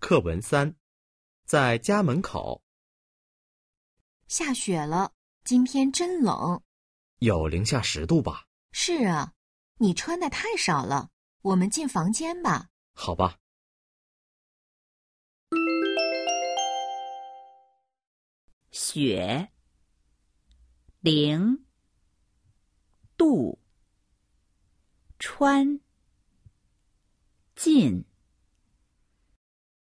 课文三在家门口。下雪了今天真冷。有零下十度吧。是啊你穿的太少了我们进房间吧。好吧。雪零度穿进。